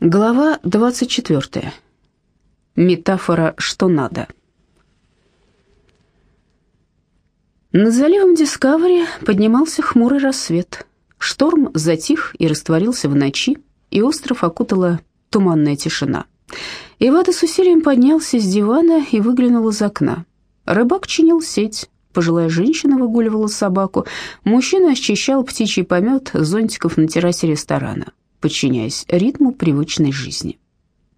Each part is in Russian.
Глава 24. Метафора «что надо». Над заливом Дискавери поднимался хмурый рассвет. Шторм затих и растворился в ночи, и остров окутала туманная тишина. Ивата с усилием поднялся с дивана и выглянул из окна. Рыбак чинил сеть, пожилая женщина выгуливала собаку, мужчина очищал птичий помет зонтиков на террасе ресторана подчиняясь ритму привычной жизни.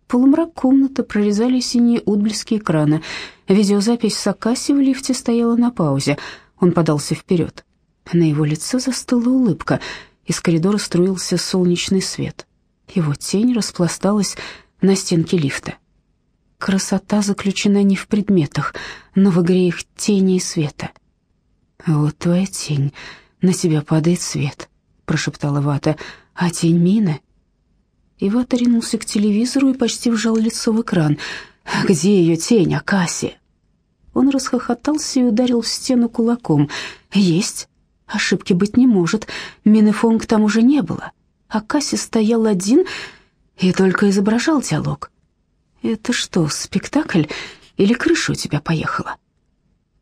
Полумрак комнаты прорезали синие отблески экрана. Видеозапись Сакаси в лифте стояла на паузе. Он подался вперед. На его лице застыла улыбка. Из коридора струился солнечный свет. Его тень распласталась на стенке лифта. Красота заключена не в предметах, но в игре их тени и света. «Вот твоя тень, на тебя падает свет», — прошептала Вата. А тень Мины? Иват ринулся к телевизору и почти вжал лицо в экран. «Где ее тень, Акаси?» Он расхохотался и ударил в стену кулаком. «Есть. Ошибки быть не может. Мины Фонг там уже не было. Акаси стоял один и только изображал диалог. «Это что, спектакль или крыша у тебя поехала?»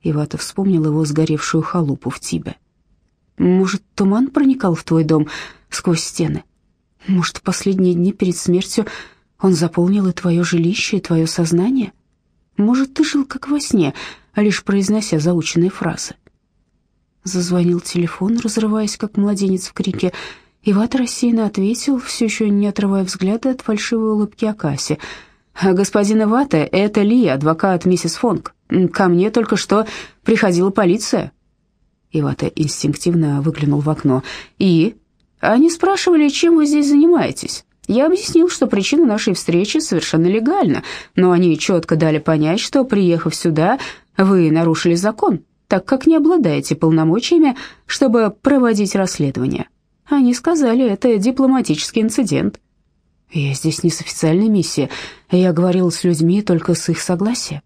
Ивата вспомнил его сгоревшую халупу в Тибе. «Может, туман проникал в твой дом?» сквозь стены. Может, в последние дни перед смертью он заполнил и твое жилище, и твое сознание? Может, ты жил как во сне, лишь произнося заученные фразы? Зазвонил телефон, разрываясь, как младенец в крике. Иват рассеянно ответил, все еще не отрывая взгляда от фальшивой улыбки Акаси. «Господин Ивата, это Ли, адвокат миссис Фонг. Ко мне только что приходила полиция». Ивата инстинктивно выглянул в окно. «И?» Они спрашивали, чем вы здесь занимаетесь. Я объяснил, что причина нашей встречи совершенно легальна, но они четко дали понять, что, приехав сюда, вы нарушили закон, так как не обладаете полномочиями, чтобы проводить расследование. Они сказали, это дипломатический инцидент. Я здесь не с официальной миссией, я говорил с людьми только с их согласия.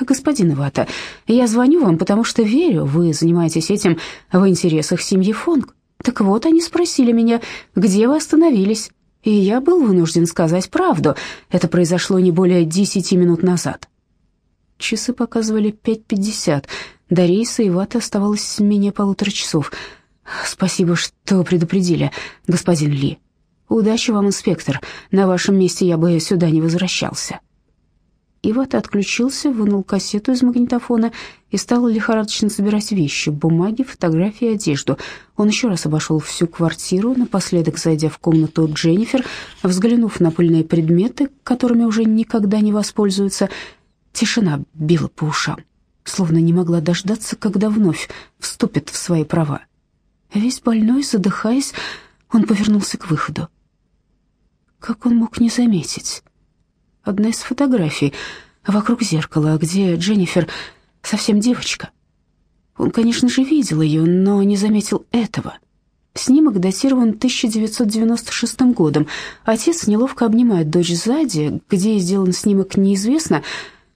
Господин Ивата, я звоню вам, потому что верю, вы занимаетесь этим в интересах семьи Фонг. Так вот, они спросили меня, где вы остановились, и я был вынужден сказать правду. Это произошло не более десяти минут назад. Часы показывали пять пятьдесят. До рейса и ваты оставалось менее полутора часов. Спасибо, что предупредили, господин Ли. Удачи вам, инспектор. На вашем месте я бы сюда не возвращался. Ивата отключился, вынул кассету из магнитофона и стал лихорадочно собирать вещи, бумаги, фотографии, одежду. Он еще раз обошел всю квартиру, напоследок зайдя в комнату Дженнифер, взглянув на пыльные предметы, которыми уже никогда не воспользуются. Тишина била по ушам, словно не могла дождаться, когда вновь вступит в свои права. Весь больной, задыхаясь, он повернулся к выходу. Как он мог не заметить? Одна из фотографий вокруг зеркала, где Дженнифер совсем девочка. Он, конечно же, видел ее, но не заметил этого. Снимок датирован 1996 годом. Отец неловко обнимает дочь сзади, где сделан снимок неизвестно.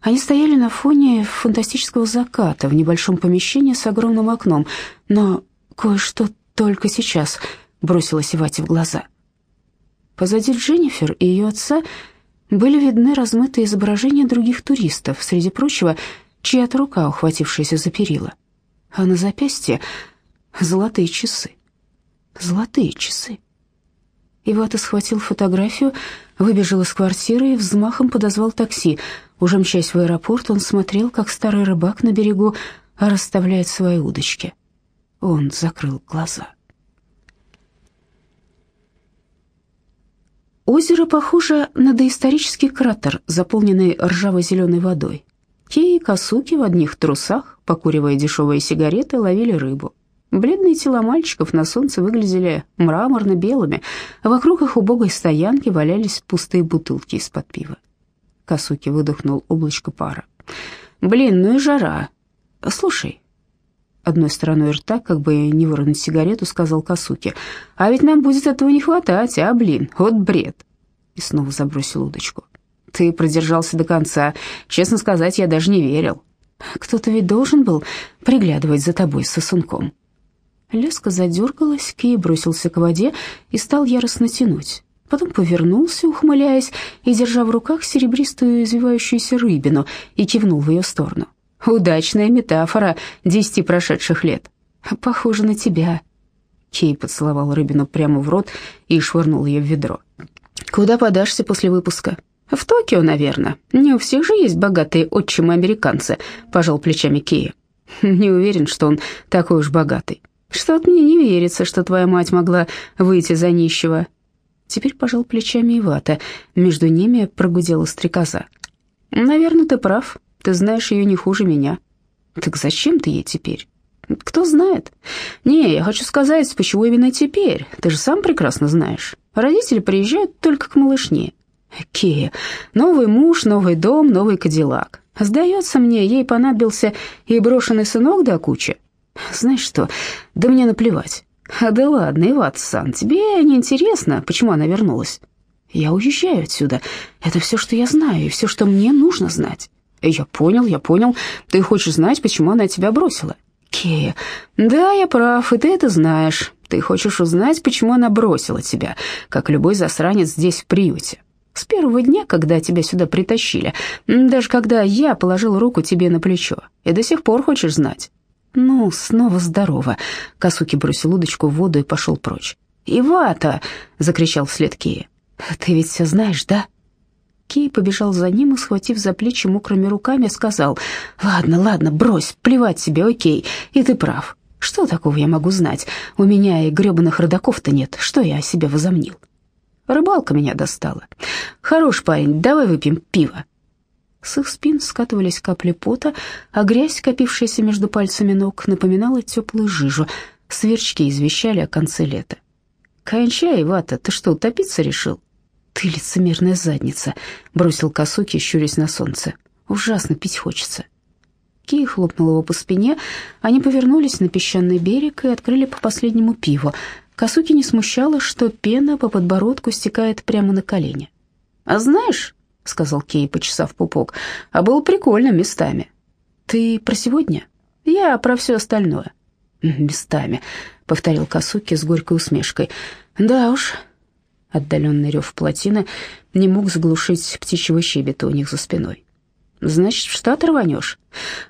Они стояли на фоне фантастического заката в небольшом помещении с огромным окном, но кое-что только сейчас бросилось Ивате в глаза. Позади Дженнифер и ее отца – были видны размытые изображения других туристов, среди прочего, чья-то рука, ухватившаяся за перила. А на запястье золотые часы. Золотые часы. Ивата схватил фотографию, выбежал из квартиры и взмахом подозвал такси. Уже мчась в аэропорт, он смотрел, как старый рыбак на берегу расставляет свои удочки. Он закрыл глаза. Озеро похоже на доисторический кратер, заполненный ржаво-зеленой водой. Кей и Касуки в одних трусах, покуривая дешевые сигареты, ловили рыбу. Бледные тела мальчиков на солнце выглядели мраморно-белыми, а вокруг их убогой стоянки валялись пустые бутылки из-под пива. Касуки выдохнул облачко пара. «Блин, ну и жара. Слушай». Одной стороной рта, как бы не выронить сигарету, сказал Касуки. «А ведь нам будет этого не хватать, а, блин, вот бред и снова забросил удочку. «Ты продержался до конца. Честно сказать, я даже не верил. Кто-то ведь должен был приглядывать за тобой с сосунком». Леска задергалась, Кей бросился к воде и стал яростно тянуть. Потом повернулся, ухмыляясь, и, держа в руках серебристую извивающуюся рыбину, и кивнул в ее сторону. «Удачная метафора десяти прошедших лет. Похоже на тебя». Кей поцеловал рыбину прямо в рот и швырнул ее в ведро. «Куда подашься после выпуска?» «В Токио, наверное. Не у всех же есть богатые отчимы-американцы», — пожал плечами Кея. «Не уверен, что он такой уж богатый. Что-то мне не верится, что твоя мать могла выйти за нищего». Теперь пожал плечами Ивата. Между ними прогудела стрекоза. «Наверное, ты прав. Ты знаешь ее не хуже меня». «Так зачем ты ей теперь?» «Кто знает?» «Не, я хочу сказать, почему именно теперь. Ты же сам прекрасно знаешь. Родители приезжают только к малышне. Кея, новый муж, новый дом, новый кадиллак. Сдается мне, ей понадобился и брошенный сынок до кучи. Знаешь что, да мне наплевать. А да ладно, Иват-сан, тебе не интересно, почему она вернулась? Я уезжаю отсюда. Это все, что я знаю, и все, что мне нужно знать. Я понял, я понял. Ты хочешь знать, почему она тебя бросила? Кея, да, я прав, и ты это знаешь. Ты хочешь узнать, почему она бросила тебя, как любой засранец здесь в приюте. С первого дня, когда тебя сюда притащили, даже когда я положил руку тебе на плечо, и до сих пор хочешь знать. Ну, снова здорово. Касуки бросил удочку в воду и пошел прочь. «Ивата!» — закричал вслед Кея. «Ты ведь все знаешь, да?» Кей побежал за ним и, схватив за плечи мокрыми руками, сказал, «Ладно, ладно, брось, плевать тебе, окей, и ты прав. Что такого я могу знать? У меня и гребаных родаков-то нет, что я о себе возомнил?» Рыбалка меня достала. Хорош парень, давай выпьем пиво. С их спин скатывались капли пота, а грязь, копившаяся между пальцами ног, напоминала теплую жижу. Сверчки извещали о конце лета. «Кончай, Вата, ты что, утопиться решил?» «Ты лицемерная задница», — бросил Косуки, щурясь на солнце. «Ужасно пить хочется». Кей хлопнул его по спине, они повернулись на песчаный берег и открыли по последнему пиву. Косуки не смущало, что пена по подбородку стекает прямо на колени. «А знаешь», — сказал Кей, почесав пупок, — «а было прикольно местами». «Ты про сегодня?» «Я про все остальное». «Местами», — повторил Косуки с горькой усмешкой. «Да уж». Отдаленный рев плотины не мог заглушить птичьего щебета у них за спиной. «Значит, в штат рванешь?»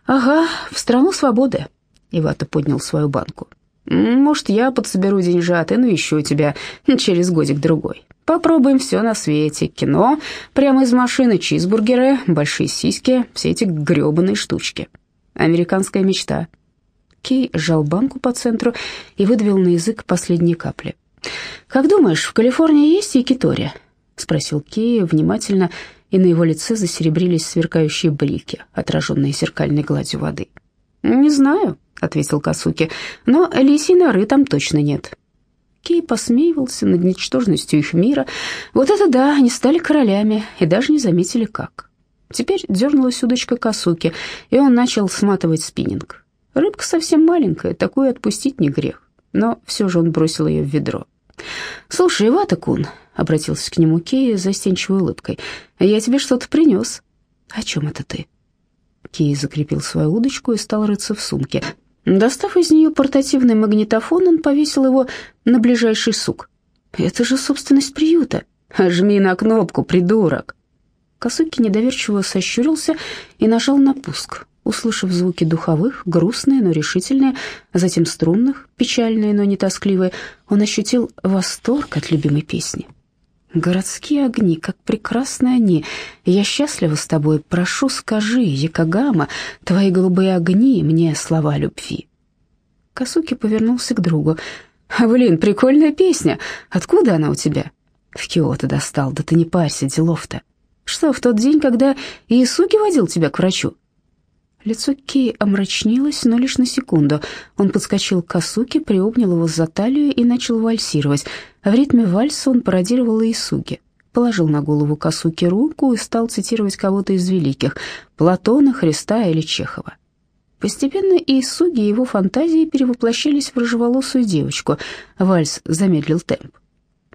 «Ага, в страну свободы». Ивата поднял свою банку. Может, я подсоберу деньжат и навещу тебя через годик-другой. Попробуем все на свете. Кино, прямо из машины, чизбургеры, большие сиськи, все эти грёбаные штучки. Американская мечта. Кей сжал банку по центру и выдавил на язык последние капли. «Как думаешь, в Калифорнии есть якитори?» — спросил Кей внимательно, и на его лице засеребрились сверкающие блики, отраженные зеркальной гладью воды. «Не знаю», — ответил Касуки, — «но лисьей норы там точно нет». Кей посмеивался над ничтожностью их мира. Вот это да, они стали королями и даже не заметили как. Теперь дернулась удочка Касуки, и он начал сматывать спиннинг. Рыбка совсем маленькая, такую отпустить не грех, но все же он бросил ее в ведро. «Слушай, Ивата-кун», — обратился к нему Кей застенчивой улыбкой, — «я тебе что-то принес». «О чем это ты?» Кей закрепил свою удочку и стал рыться в сумке. Достав из нее портативный магнитофон, он повесил его на ближайший сук. «Это же собственность приюта. Жми на кнопку, придурок!» Косуки недоверчиво сощурился и нажал на пуск. Услышав звуки духовых, грустные, но решительные, а затем струнных, печальные, но не тоскливые, он ощутил восторг от любимой песни. Городские огни, как прекрасны они. Я счастлива с тобой. Прошу, скажи, Якогама, твои голубые огни мне слова любви. Касуки повернулся к другу. «Блин, прикольная песня. Откуда она у тебя?» «В Киото достал. Да ты не парься, делов-то. Что, в тот день, когда Иисуки водил тебя к врачу?» Лицо Ки омрачнилось, но лишь на секунду. Он подскочил к Касуке, приобнял его за талию и начал вальсировать. В ритме вальса он пародировал Исуги. Положил на голову Касуки руку и стал цитировать кого-то из великих – Платона, Христа или Чехова. Постепенно Исуги и его фантазии перевоплощались в рыжеволосую девочку. Вальс замедлил темп.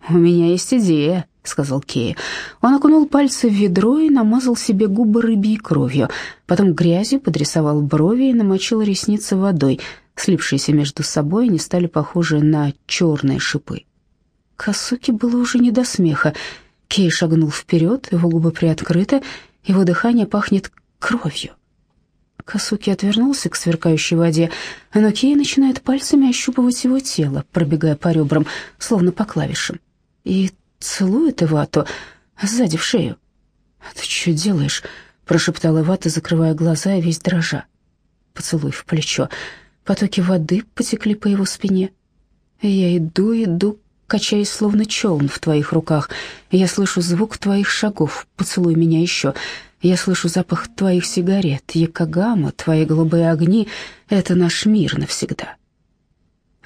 «У меня есть идея», — сказал Кей. Он окунул пальцы в ведро и намазал себе губы рыбьей кровью. Потом грязью подрисовал брови и намочил ресницы водой. Слипшиеся между собой, они стали похожи на черные шипы. Косуки было уже не до смеха. Кей шагнул вперед, его губы приоткрыты, его дыхание пахнет кровью. Косуки отвернулся к сверкающей воде, но Кей начинает пальцами ощупывать его тело, пробегая по ребрам, словно по клавишам, и целует Ивату сзади в шею. «Ты что делаешь?» — прошептал Ивата, закрывая глаза и весь дрожа. Поцелуй в плечо. Потоки воды потекли по его спине. Я иду, иду, качаясь, словно челн в твоих руках. Я слышу звук твоих шагов. Поцелуй меня еще. Я слышу запах твоих сигарет, Якогама, твои голубые огни — это наш мир навсегда.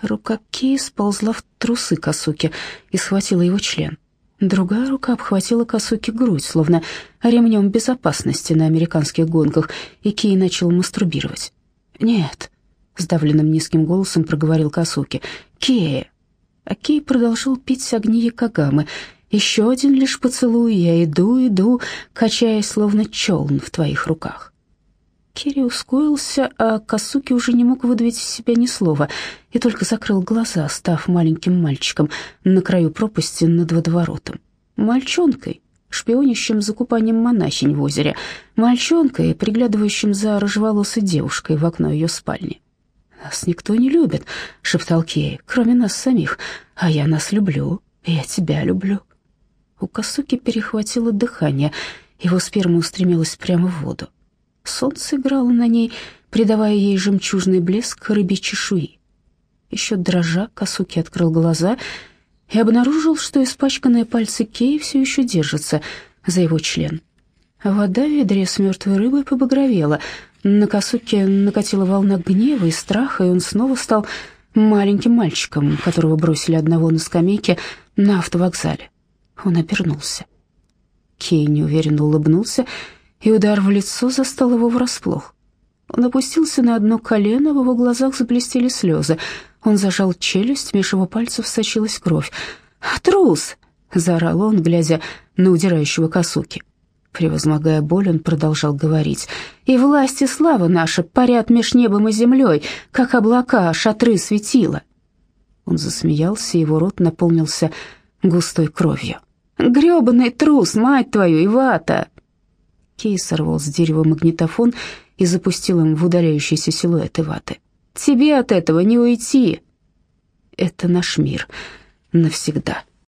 Рука Ки сползла в трусы Касуки и схватила его член. Другая рука обхватила Касуки грудь, словно ремнем безопасности на американских гонках, и Кей начал мастурбировать. «Нет», — сдавленным низким голосом проговорил Касуки, — «Кея». А Кей продолжал пить огни Якогамы — еще один лишь поцелуй, я иду, иду, качаясь, словно челн в твоих руках. Кири ускорился, а Касуки уже не мог выдавить из себя ни слова и только закрыл глаза, став маленьким мальчиком на краю пропасти над водоворотом. Мальчонкой, шпионящим за купанием монахинь в озере, мальчонкой, приглядывающим за рыжеволосой девушкой в окно ее спальни. «Нас никто не любит», — шептал Кей, — «кроме нас самих, а я нас люблю, я тебя люблю». У Касуки перехватило дыхание, его сперма устремилась прямо в воду. Солнце играло на ней, придавая ей жемчужный блеск рыбьей чешуи. Еще дрожа, Касуки открыл глаза и обнаружил, что испачканные пальцы Кей все еще держатся за его член. Вода в ведре с мертвой рыбой побагровела. На Касуке накатила волна гнева и страха, и он снова стал маленьким мальчиком, которого бросили одного на скамейке на автовокзале. Он обернулся. Кей неуверенно улыбнулся, и удар в лицо застал его врасплох. Он опустился на одно колено, в его глазах заблестели слезы. Он зажал челюсть, меж его пальцев сочилась кровь. «Трус!» — заорал он, глядя на удирающего косуки. Превозмогая боль, он продолжал говорить. «И власть и слава наша парят меж небом и землей, как облака, шатры светила». Он засмеялся, его рот наполнился густой кровью. Грёбаный трус, мать твою, Ивата!» Кей сорвал с дерева магнитофон и запустил им в удаляющийся силуэт Иваты. «Тебе от этого не уйти!» «Это наш мир навсегда».